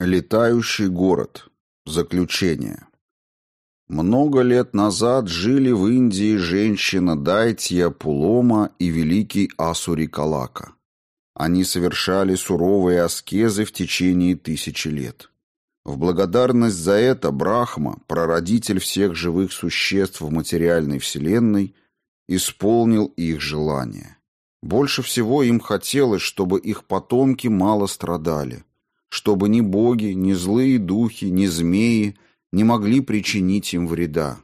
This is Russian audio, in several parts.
Летающий город. Заключение. Много лет назад жили в Индии женщина Дайтья Пулома и великий Асури Калака. Они совершали суровые аскезы в течение тысячи лет. В благодарность за это Брахма, прародитель всех живых существ в материальной вселенной, исполнил их желание. Больше всего им хотелось, чтобы их потомки мало страдали – чтобы ни боги, ни злые духи, ни змеи не могли причинить им вреда.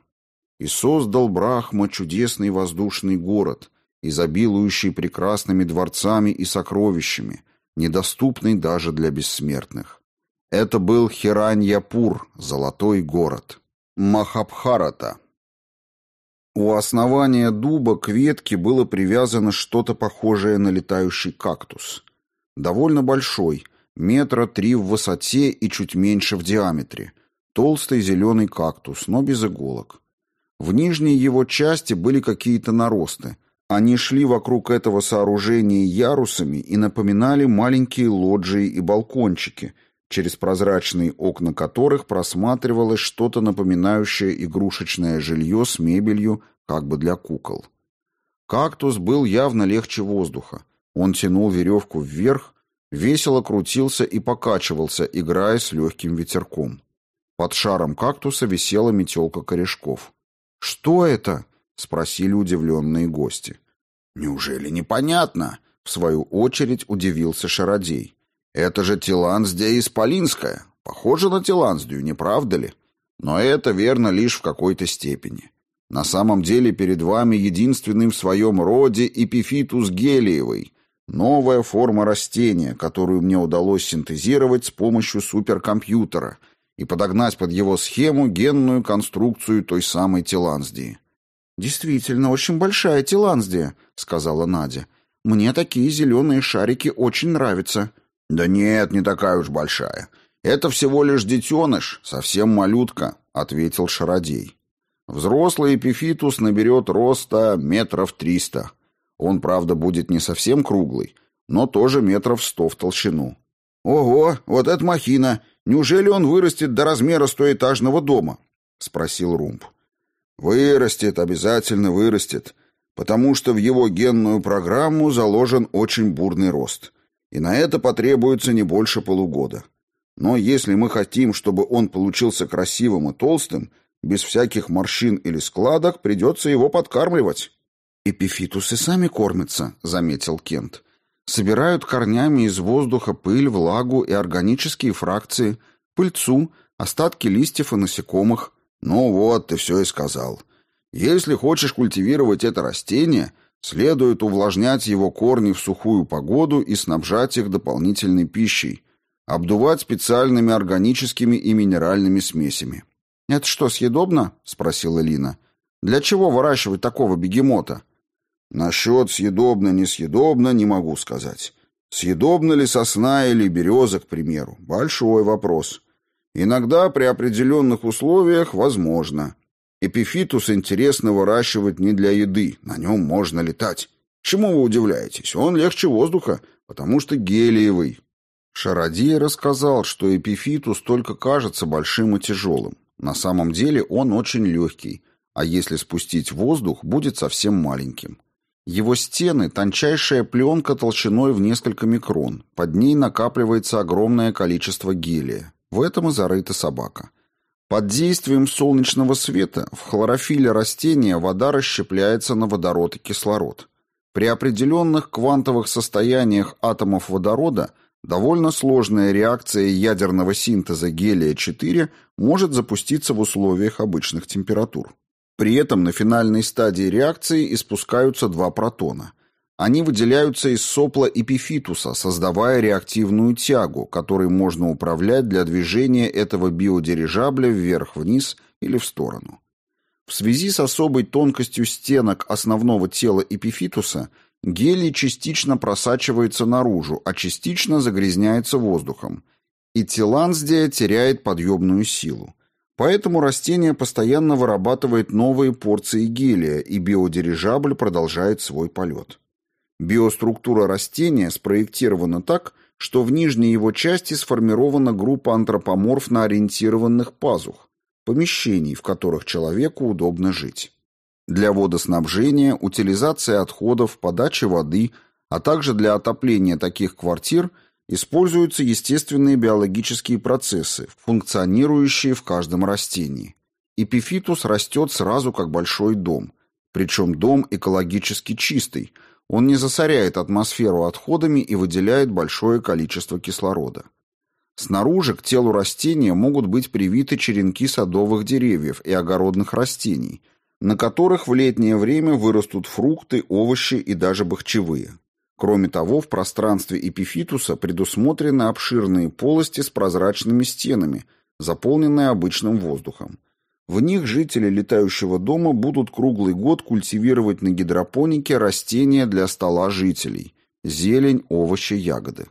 И создал Брахма чудесный воздушный город, изобилующий прекрасными дворцами и сокровищами, недоступный даже для бессмертных. Это был Хираньяпур, золотой город. Махабхарата. У основания дуба к ветке было привязано что-то похожее на летающий кактус. Довольно большой, метра три в высоте и чуть меньше в диаметре. Толстый зеленый кактус, но без иголок. В нижней его части были какие-то наросты. Они шли вокруг этого сооружения ярусами и напоминали маленькие лоджии и балкончики, через прозрачные окна которых просматривалось что-то напоминающее игрушечное жилье с мебелью, как бы для кукол. Кактус был явно легче воздуха. Он тянул веревку вверх, весело крутился и покачивался, играя с легким ветерком. Под шаром кактуса висела метелка корешков. «Что это?» — спросили удивленные гости. «Неужели непонятно?» — в свою очередь удивился Шародей. «Это же Тиландсдия Исполинская. Похоже на Тиландсдию, не правда ли? Но это верно лишь в какой-то степени. На самом деле перед вами единственный в своем роде эпифитус гелиевый, Новая форма растения, которую мне удалось синтезировать с помощью суперкомпьютера и подогнать под его схему генную конструкцию той самой Теланздии. «Действительно, очень большая Теланздия», — сказала Надя. «Мне такие зеленые шарики очень нравятся». «Да нет, не такая уж большая. Это всего лишь детеныш, совсем малютка», — ответил Шародей. «Взрослый эпифитус наберет роста метров триста». Он, правда, будет не совсем круглый, но тоже метров сто в толщину. «Ого, вот это махина! Неужели он вырастет до размера стоэтажного дома?» — спросил Румб. «Вырастет, обязательно вырастет, потому что в его генную программу заложен очень бурный рост, и на это потребуется не больше полугода. Но если мы хотим, чтобы он получился красивым и толстым, без всяких морщин или складок, придется его подкармливать». «Эпифитусы сами кормятся», — заметил Кент. «Собирают корнями из воздуха пыль, влагу и органические фракции, пыльцу, остатки листьев и насекомых». «Ну вот, ты все и сказал. Если хочешь культивировать это растение, следует увлажнять его корни в сухую погоду и снабжать их дополнительной пищей, обдувать специальными органическими и минеральными смесями». «Это что, съедобно?» — спросила Лина. «Для чего выращивать такого бегемота?» Насчет съедобно-несъедобно не могу сказать. Съедобна ли сосна или береза, к примеру? Большой вопрос. Иногда при определенных условиях возможно. Эпифитус интересно выращивать не для еды, на нем можно летать. Чему вы удивляетесь? Он легче воздуха, потому что гелиевый. Шародей рассказал, что эпифитус только кажется большим и тяжелым. На самом деле он очень легкий, а если спустить воздух, будет совсем маленьким. Его стены – тончайшая пленка толщиной в несколько микрон. Под ней накапливается огромное количество гелия. В этом и зарыта собака. Под действием солнечного света в хлорофиле растения вода расщепляется на водород и кислород. При определенных квантовых состояниях атомов водорода довольно сложная реакция ядерного синтеза гелия-4 может запуститься в условиях обычных температур. При этом на финальной стадии реакции испускаются два протона. Они выделяются из сопла эпифитуса, создавая реактивную тягу, которой можно управлять для движения этого биодирижабля вверх-вниз или в сторону. В связи с особой тонкостью стенок основного тела эпифитуса гелий частично просачивается наружу, а частично загрязняется воздухом, и теланздия теряет подъемную силу. Поэтому растение постоянно вырабатывает новые порции гелия, и биодирижабль продолжает свой полет. Биоструктура растения спроектирована так, что в нижней его части сформирована группа антропоморфно ориентированных пазух, помещений, в которых человеку удобно жить. Для водоснабжения, утилизации отходов, подачи воды, а также для отопления таких квартир используются естественные биологические процессы, функционирующие в каждом растении. Эпифитус растет сразу как большой дом, причем дом экологически чистый – он не засоряет атмосферу отходами и выделяет большое количество кислорода. Снаружи к телу растения могут быть привиты черенки садовых деревьев и огородных растений, на которых в летнее время вырастут фрукты, овощи и даже бахчевые. Кроме того, в пространстве эпифитуса предусмотрены обширные полости с прозрачными стенами, заполненные обычным воздухом. В них жители летающего дома будут круглый год культивировать на гидропонике растения для стола жителей – зелень, овощи, ягоды.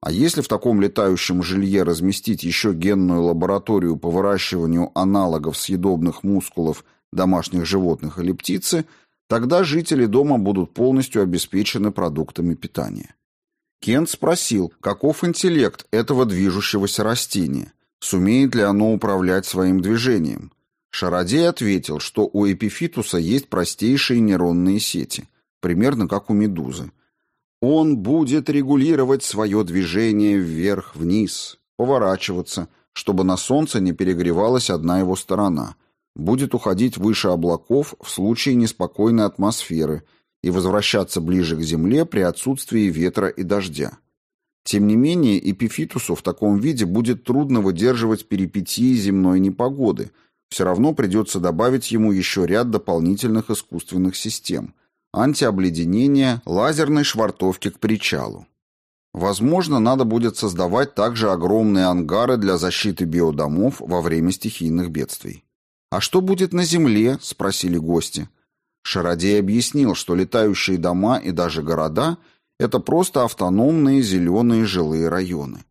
А если в таком летающем жилье разместить еще генную лабораторию по выращиванию аналогов съедобных мускулов домашних животных или птицы, тогда жители дома будут полностью обеспечены продуктами питания. Кент спросил, каков интеллект этого движущегося растения, сумеет ли оно управлять своим движением – Шародей ответил, что у эпифитуса есть простейшие нейронные сети, примерно как у медузы. Он будет регулировать свое движение вверх-вниз, поворачиваться, чтобы на солнце не перегревалась одна его сторона, будет уходить выше облаков в случае неспокойной атмосферы и возвращаться ближе к Земле при отсутствии ветра и дождя. Тем не менее, эпифитусу в таком виде будет трудно выдерживать перипетии земной непогоды – все равно придется добавить ему еще ряд дополнительных искусственных систем – антиобледенения, лазерной швартовки к причалу. Возможно, надо будет создавать также огромные ангары для защиты биодомов во время стихийных бедствий. «А что будет на Земле?» – спросили гости. Шародей объяснил, что летающие дома и даже города – это просто автономные зеленые жилые районы.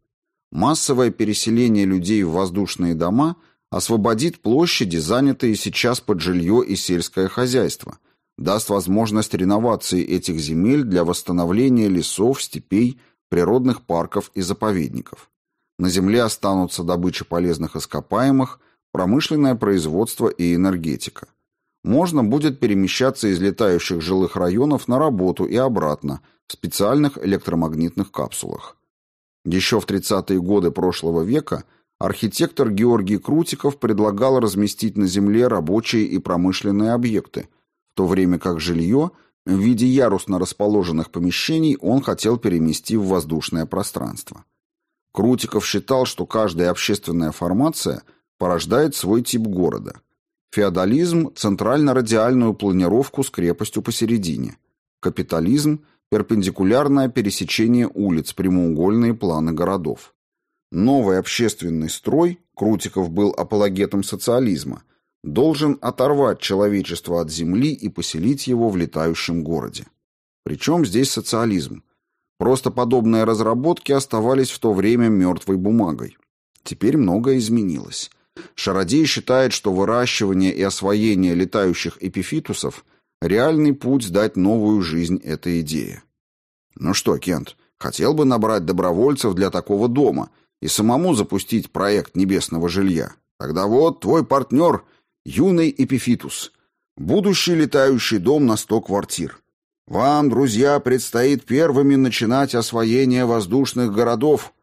Массовое переселение людей в воздушные дома – освободит площади, занятые сейчас под жилье и сельское хозяйство, даст возможность реновации этих земель для восстановления лесов, степей, природных парков и заповедников. На земле останутся добыча полезных ископаемых, промышленное производство и энергетика. Можно будет перемещаться из летающих жилых районов на работу и обратно в специальных электромагнитных капсулах. Еще в 30-е годы прошлого века – архитектор Георгий Крутиков предлагал разместить на земле рабочие и промышленные объекты, в то время как жилье в виде ярусно расположенных помещений он хотел перемести в воздушное пространство. Крутиков считал, что каждая общественная формация порождает свой тип города. Феодализм – центрально-радиальную планировку с крепостью посередине. Капитализм – перпендикулярное пересечение улиц, прямоугольные планы городов. Новый общественный строй, Крутиков был апологетом социализма, должен оторвать человечество от земли и поселить его в летающем городе. Причем здесь социализм? Просто подобные разработки оставались в то время мертвой бумагой. Теперь многое изменилось. Шародей считает, что выращивание и освоение летающих эпифитусов – реальный путь дать новую жизнь этой идее. Ну что, Кент, хотел бы набрать добровольцев для такого дома – и самому запустить проект небесного жилья. Тогда вот твой партнер — юный Эпифитус, будущий летающий дом на сто квартир. Вам, друзья, предстоит первыми начинать освоение воздушных городов.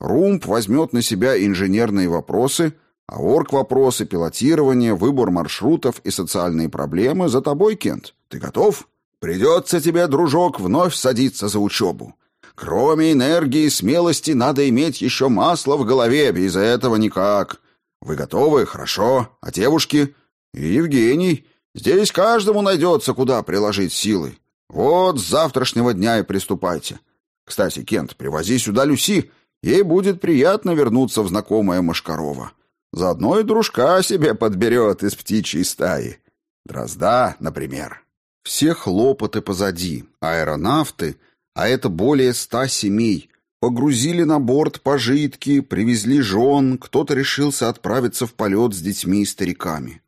Румб возьмет на себя инженерные вопросы, а орг-вопросы, пилотирование, выбор маршрутов и социальные проблемы за тобой, Кент. Ты готов? Придется тебе, дружок, вновь садиться за учебу. Кроме энергии и смелости надо иметь еще масло в голове, без этого никак. Вы готовы? Хорошо. А девушки? И Евгений. Здесь каждому найдется, куда приложить силы. Вот с завтрашнего дня и приступайте. Кстати, Кент, привози сюда Люси. Ей будет приятно вернуться в знакомое Машкарова. Заодно и дружка себе подберет из птичьей стаи. Дрозда, например. Все хлопоты позади. Аэронавты — а это более ста семей. Погрузили на борт пожитки, привезли жен, кто-то решился отправиться в полет с детьми и стариками.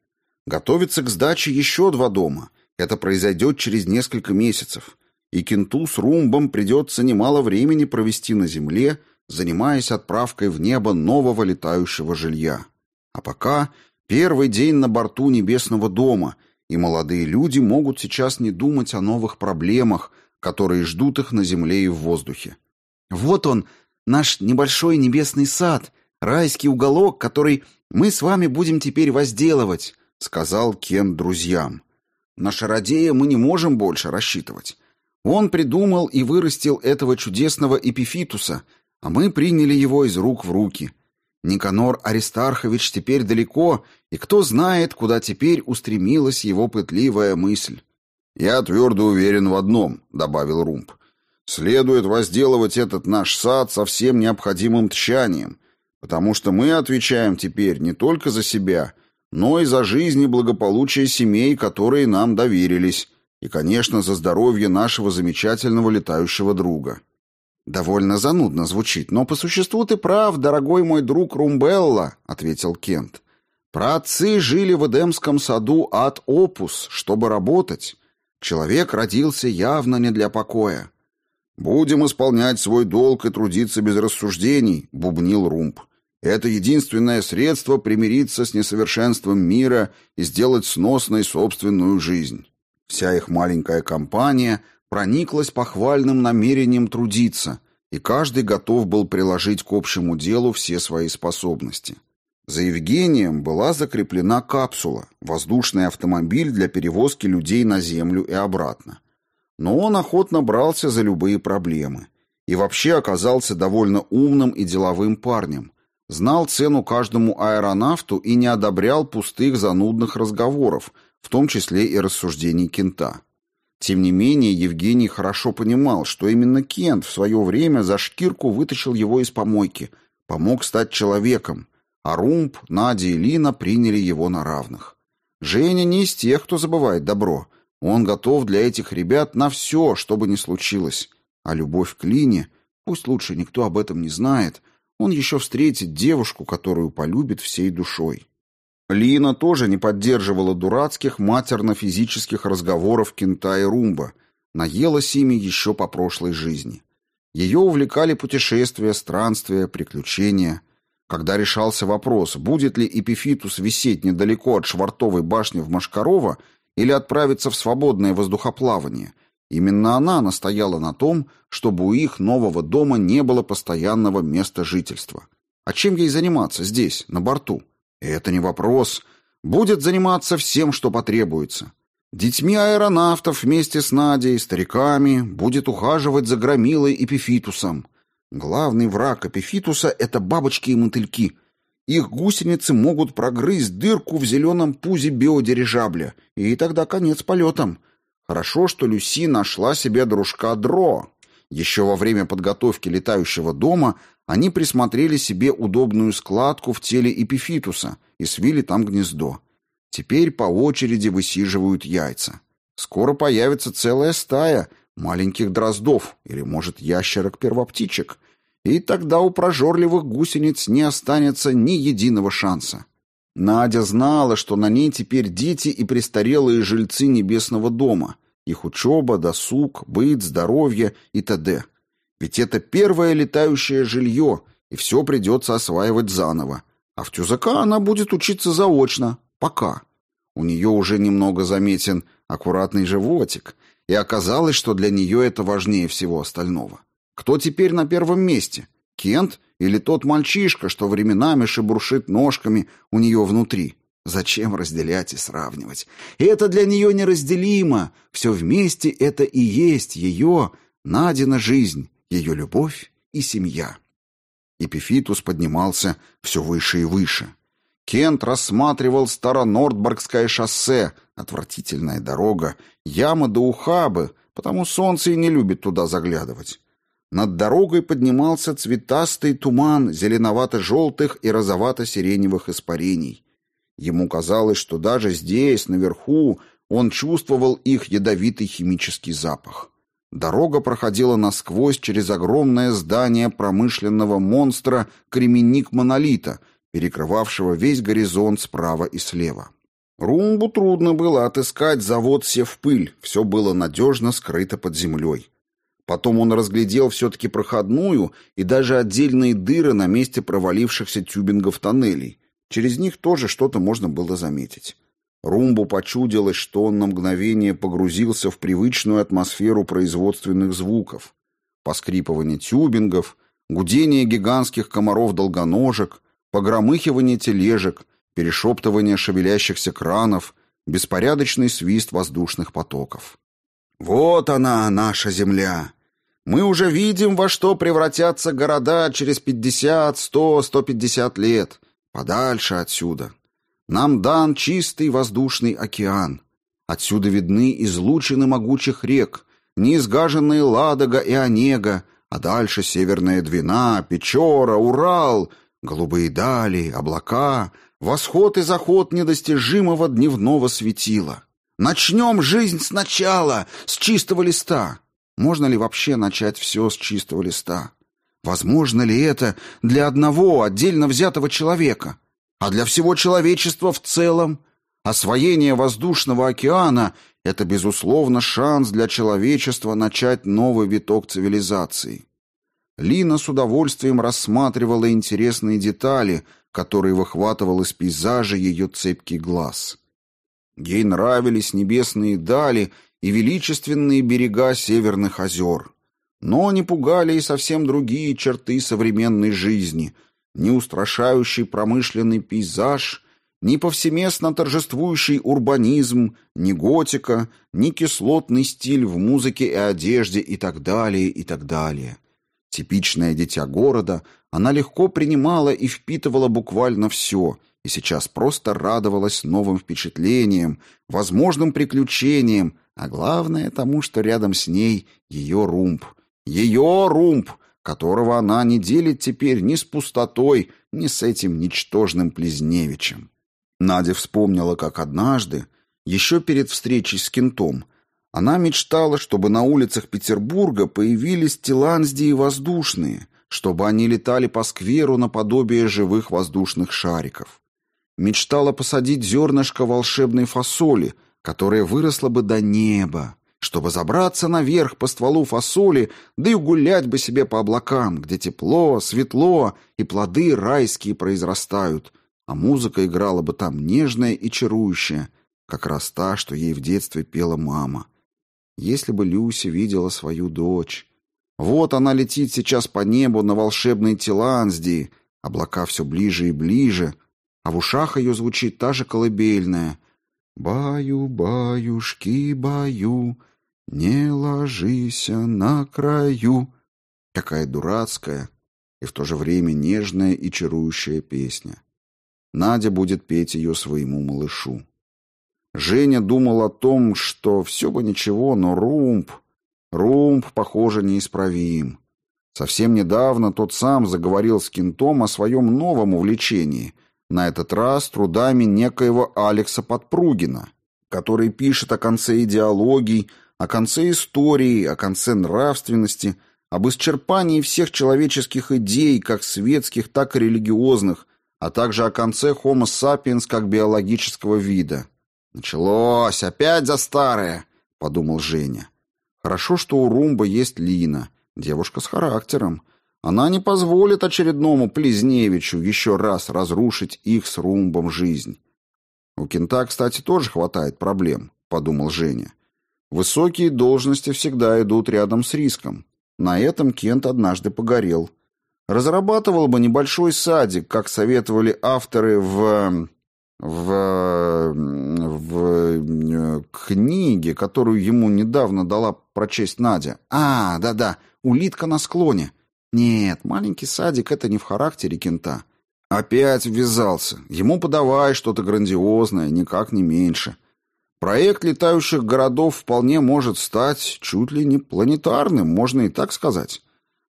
Готовится к сдаче еще два дома. Это произойдет через несколько месяцев. и Кенту с Румбом придется немало времени провести на земле, занимаясь отправкой в небо нового летающего жилья. А пока первый день на борту Небесного дома, и молодые люди могут сейчас не думать о новых проблемах, которые ждут их на земле и в воздухе. Вот он, наш небольшой небесный сад, райский уголок, который мы с вами будем теперь возделывать, сказал Кен друзьям. На шародея мы не можем больше рассчитывать. Он придумал и вырастил этого чудесного эпифитуса, а мы приняли его из рук в руки. Никанор Аристархович теперь далеко, и кто знает, куда теперь устремилась его пытливая мысль. «Я твердо уверен в одном», — добавил Румб. «Следует возделывать этот наш сад со всем необходимым тщанием, потому что мы отвечаем теперь не только за себя, но и за жизнь и благополучие семей, которые нам доверились, и, конечно, за здоровье нашего замечательного летающего друга. Довольно занудно звучит, но по существу ты прав, дорогой мой друг Румбелла, ответил Кент. Праотцы жили в Эдемском саду от опус, чтобы работать. Человек родился явно не для покоя. Будем исполнять свой долг и трудиться без рассуждений, бубнил Румб. Это единственное средство примириться с несовершенством мира и сделать сносной собственную жизнь. Вся их маленькая компания прониклась похвальным намерением трудиться, и каждый готов был приложить к общему делу все свои способности. За Евгением была закреплена капсула, воздушный автомобиль для перевозки людей на Землю и обратно. Но он охотно брался за любые проблемы и вообще оказался довольно умным и деловым парнем, знал цену каждому аэронавту и не одобрял пустых занудных разговоров, в том числе и рассуждений Кента. Тем не менее, Евгений хорошо понимал, что именно Кент в свое время за шкирку вытащил его из помойки, помог стать человеком, а Румб, Надя и Лина приняли его на равных. Женя не из тех, кто забывает добро. Он готов для этих ребят на все, что бы ни случилось. А любовь к Лине, пусть лучше никто об этом не знает, он еще встретит девушку, которую полюбит всей душой. Лина тоже не поддерживала дурацких матерно-физических разговоров Кента и Румба, наелась ими еще по прошлой жизни. Ее увлекали путешествия, странствия, приключения. Когда решался вопрос, будет ли Эпифитус висеть недалеко от Швартовой башни в Машкарова или отправиться в свободное воздухоплавание, именно она настояла на том, чтобы у их нового дома не было постоянного места жительства. А чем ей заниматься здесь, на борту? Это не вопрос. Будет заниматься всем, что потребуется. Детьми аэронавтов вместе с Надей, стариками, будет ухаживать за громилой Эпифитусом. Главный враг Эпифитуса — это бабочки и мотыльки. Их гусеницы могут прогрызть дырку в зеленом пузе биодирижабля, и тогда конец полетам. Хорошо, что Люси нашла себе дружка Дро. Еще во время подготовки летающего дома они присмотрели себе удобную складку в теле эпифитуса и свили там гнездо. Теперь по очереди высиживают яйца. Скоро появится целая стая маленьких дроздов или, может, ящерок-первоптичек, и тогда у прожорливых гусениц не останется ни единого шанса. Надя знала, что на ней теперь дети и престарелые жильцы небесного дома, их учеба, досуг, быт, здоровье и т.д. Ведь это первое летающее жилье, и все придется осваивать заново. А в Тюзака она будет учиться заочно, пока. У нее уже немного заметен аккуратный животик, и оказалось, что для нее это важнее всего остального. Кто теперь на первом месте? Кент или тот мальчишка, что временами шебуршит ножками у нее внутри? Зачем разделять и сравнивать? Это для нее неразделимо. Все вместе это и есть ее, Надина жизнь ее любовь и семья. Эпифитус поднимался все выше и выше. Кент рассматривал Старонордборгское шоссе, отвратительная дорога, яма до ухабы, потому солнце и не любит туда заглядывать. Над дорогой поднимался цветастый туман зеленовато-желтых и розовато-сиреневых испарений. Ему казалось, что даже здесь, наверху, он чувствовал их ядовитый химический запах. Дорога проходила насквозь через огромное здание промышленного монстра кременник монолита, перекрывавшего весь горизонт справа и слева. Румбу трудно было отыскать завод Севпыль, все было надежно скрыто под землей. Потом он разглядел все-таки проходную и даже отдельные дыры на месте провалившихся тюбингов тоннелей. Через них тоже что-то можно было заметить. Румбу почудилось, что он на мгновение погрузился в привычную атмосферу производственных звуков. Поскрипывание тюбингов, гудение гигантских комаров-долгоножек, погромыхивание тележек, перешептывание шевелящихся кранов, беспорядочный свист воздушных потоков. «Вот она, наша земля! Мы уже видим, во что превратятся города через пятьдесят, сто, сто пятьдесят лет. Подальше отсюда!» Нам дан чистый воздушный океан. Отсюда видны излучины могучих рек, неизгаженные Ладога и Онега, а дальше Северная Двина, Печора, Урал, голубые дали, облака, восход и заход недостижимого дневного светила. Начнем жизнь сначала, с чистого листа. Можно ли вообще начать все с чистого листа? Возможно ли это для одного отдельно взятого человека? А для всего человечества в целом. Освоение воздушного океана – это, безусловно, шанс для человечества начать новый виток цивилизации. Лина с удовольствием рассматривала интересные детали, которые выхватывал из пейзажа ее цепкий глаз. Ей нравились небесные дали и величественные берега северных озер. Но не пугали и совсем другие черты современной жизни – ни устрашающий промышленный пейзаж, ни повсеместно торжествующий урбанизм, ни готика, ни кислотный стиль в музыке и одежде и так далее, и так далее. Типичное дитя города, она легко принимала и впитывала буквально все, и сейчас просто радовалась новым впечатлениям, возможным приключениям, а главное тому, что рядом с ней ее румб. Ее румб, которого она не делит теперь ни с пустотой, ни с этим ничтожным Плезневичем. Надя вспомнила, как однажды, еще перед встречей с Кентом, она мечтала, чтобы на улицах Петербурга появились тиландии воздушные, чтобы они летали по скверу наподобие живых воздушных шариков. Мечтала посадить зернышко волшебной фасоли, которая выросла бы до неба, чтобы забраться наверх по стволу фасоли, да и гулять бы себе по облакам, где тепло, светло и плоды райские произрастают, а музыка играла бы там нежная и чарующая, как раз та, что ей в детстве пела мама. Если бы Люся видела свою дочь. Вот она летит сейчас по небу на волшебной Тиландии, облака все ближе и ближе, а в ушах ее звучит та же колыбельная — «Баю, баюшки, баю, «Не ложися на краю». Какая дурацкая и в то же время нежная и чарующая песня. Надя будет петь ее своему малышу. Женя думал о том, что все бы ничего, но Румб... Румб, похоже, неисправим. Совсем недавно тот сам заговорил с Кентом о своем новом увлечении, на этот раз трудами некоего Алекса Подпругина, который пишет о конце идеологий, о конце истории, о конце нравственности, об исчерпании всех человеческих идей, как светских, так и религиозных, а также о конце Homo sapiens как биологического вида. «Началось! Опять за старое!» — подумал Женя. «Хорошо, что у Румба есть Лина, девушка с характером. Она не позволит очередному Плезневичу еще раз разрушить их с Румбом жизнь». «У Кента, кстати, тоже хватает проблем», — подумал Женя. Высокие должности всегда идут рядом с риском. На этом Кент однажды погорел. Разрабатывал бы небольшой садик, как советовали авторы в... в... в книге, которую ему недавно дала прочесть Надя. А, да-да, улитка на склоне. Нет, маленький садик — это не в характере Кента. Опять ввязался. Ему подавай что-то грандиозное, никак не меньше. Проект летающих городов вполне может стать чуть ли не планетарным, можно и так сказать.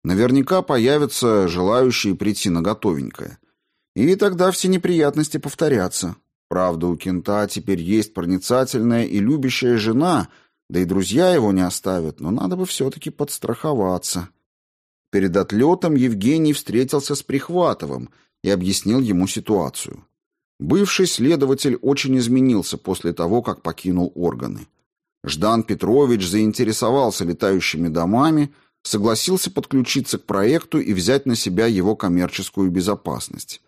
Наверняка появятся желающие прийти на готовенькое. И тогда все неприятности повторятся. Правда, у Кента теперь есть проницательная и любящая жена, да и друзья его не оставят, но надо бы все-таки подстраховаться. Перед отлетом Евгений встретился с Прихватовым и объяснил ему ситуацию. Бывший следователь очень изменился после того, как покинул органы. Ждан Петрович заинтересовался летающими домами, согласился подключиться к проекту и взять на себя его коммерческую безопасность.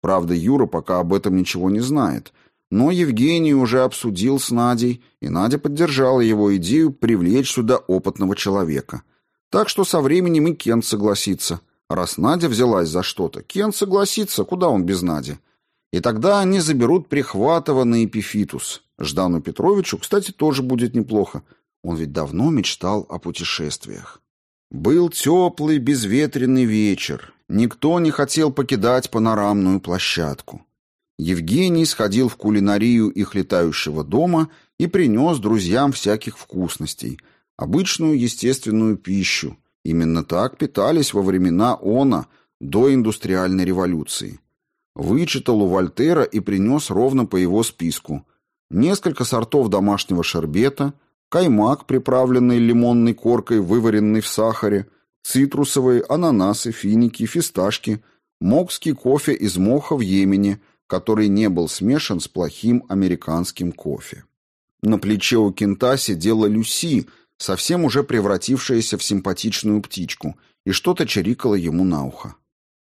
Правда, Юра пока об этом ничего не знает, но Евгений уже обсудил с Надей, и Надя поддержала его идею привлечь сюда опытного человека. Так что со временем и Кент согласится. Раз Надя взялась за что-то, Кент согласится, куда он без Нади. И тогда они заберут прихватыванный эпифитус. Ждану Петровичу, кстати, тоже будет неплохо. Он ведь давно мечтал о путешествиях. Был теплый, безветренный вечер. Никто не хотел покидать панорамную площадку. Евгений сходил в кулинарию их летающего дома и принес друзьям всяких вкусностей, обычную естественную пищу. Именно так питались во времена ОНА, до индустриальной революции. Вычитал у Вольтера и принес ровно по его списку. Несколько сортов домашнего шербета, каймак, приправленный лимонной коркой, вываренный в сахаре, цитрусовые, ананасы, финики, фисташки, мокский кофе из моха в Йемене, который не был смешан с плохим американским кофе. На плече у кента сидела Люси, совсем уже превратившаяся в симпатичную птичку, и что-то чирикало ему на ухо.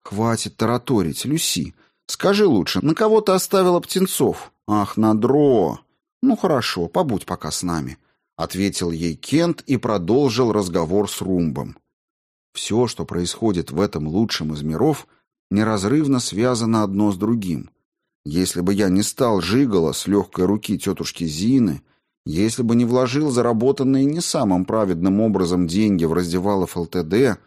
«Хватит тараторить, Люси. Скажи лучше, на кого ты оставила птенцов? Ах, на дро. Ну хорошо, побудь пока с нами, ответил ей Кент и продолжил разговор с Румбом. Все, что происходит в этом лучшем из миров, неразрывно связано одно с другим. Если бы я не стал жигало с легкой руки тетушки Зины, если бы не вложил заработанные не самым праведным образом деньги в раздевалов ЛТД,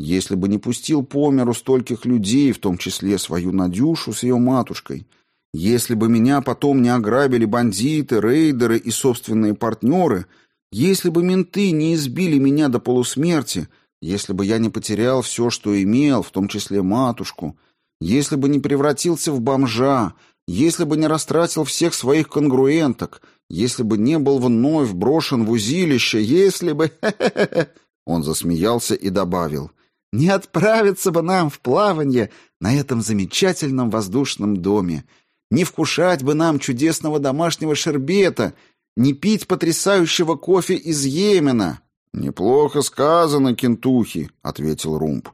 если бы не пустил по миру стольких людей, в том числе свою Надюшу с ее матушкой, если бы меня потом не ограбили бандиты, рейдеры и собственные партнеры, если бы менты не избили меня до полусмерти, если бы я не потерял все, что имел, в том числе матушку, если бы не превратился в бомжа, если бы не растратил всех своих конгруенток, если бы не был вновь брошен в узилище, если бы... Он засмеялся и добавил. Не отправиться бы нам в плавание на этом замечательном воздушном доме, не вкушать бы нам чудесного домашнего шербета, не пить потрясающего кофе из Йемена. Неплохо сказано, Кентухи, ответил Румб.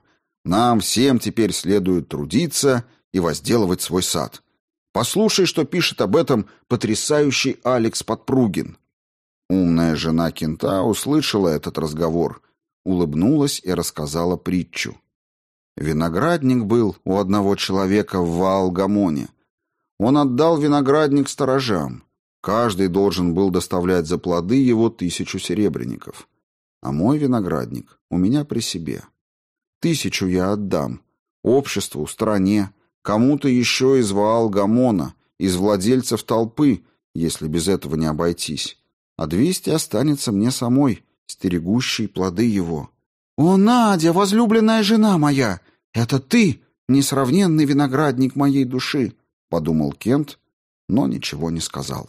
Нам всем теперь следует трудиться и возделывать свой сад. Послушай, что пишет об этом потрясающий Алекс Подпругин. Умная жена Кента услышала этот разговор улыбнулась и рассказала притчу. Виноградник был у одного человека в Ваалгамоне. Он отдал виноградник сторожам. Каждый должен был доставлять за плоды его тысячу серебряников. А мой виноградник у меня при себе. Тысячу я отдам. Обществу, стране, кому-то еще из Ваалгамона, из владельцев толпы, если без этого не обойтись. А двести останется мне самой стерегущий плоды его. «О, Надя, возлюбленная жена моя! Это ты, несравненный виноградник моей души!» — подумал Кент, но ничего не сказал.